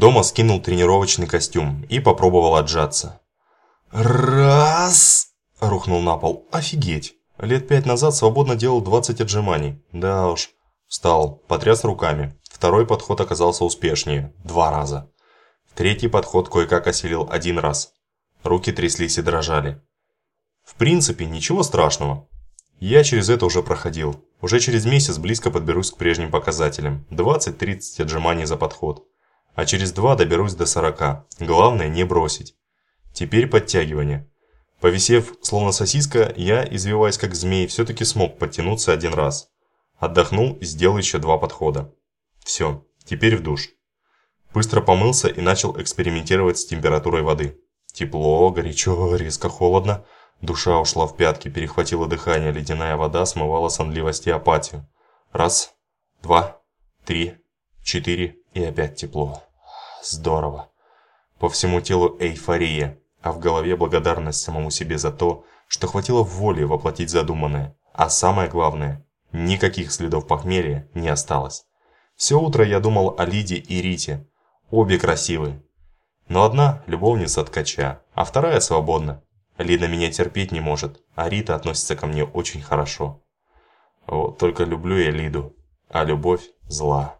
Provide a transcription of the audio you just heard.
Дома скинул тренировочный костюм и попробовал отжаться. Раз! Рухнул на пол. Офигеть! Лет пять назад свободно делал 20 отжиманий. Да уж. Встал, потряс руками. Второй подход оказался успешнее. Два раза. Третий подход кое-как осилил один раз. Руки тряслись и дрожали. В принципе, ничего страшного. Я через это уже проходил. Уже через месяц близко подберусь к прежним показателям. 20-30 отжиманий за подход. А через два доберусь до 40. Главное не бросить. Теперь подтягивание. Повисев, словно сосиска, я, извиваясь как змей, все-таки смог подтянуться один раз. Отдохнул и сделал еще два подхода. Все, теперь в душ. Быстро помылся и начал экспериментировать с температурой воды. Тепло, горячо, резко холодно. Душа ушла в пятки, перехватила дыхание, ледяная вода смывала сонливость и апатию. Раз, два, три, четыре и опять тепло. Здорово. По всему телу эйфория, а в голове благодарность самому себе за то, что хватило воли воплотить задуманное. А самое главное, никаких следов похмелья не осталось. Все утро я думал о Лиде и Рите. Обе красивые. Но одна – любовница ткача, а вторая свободна. Лида меня терпеть не может, а Рита относится ко мне очень хорошо. Вот только люблю я Лиду, а любовь зла.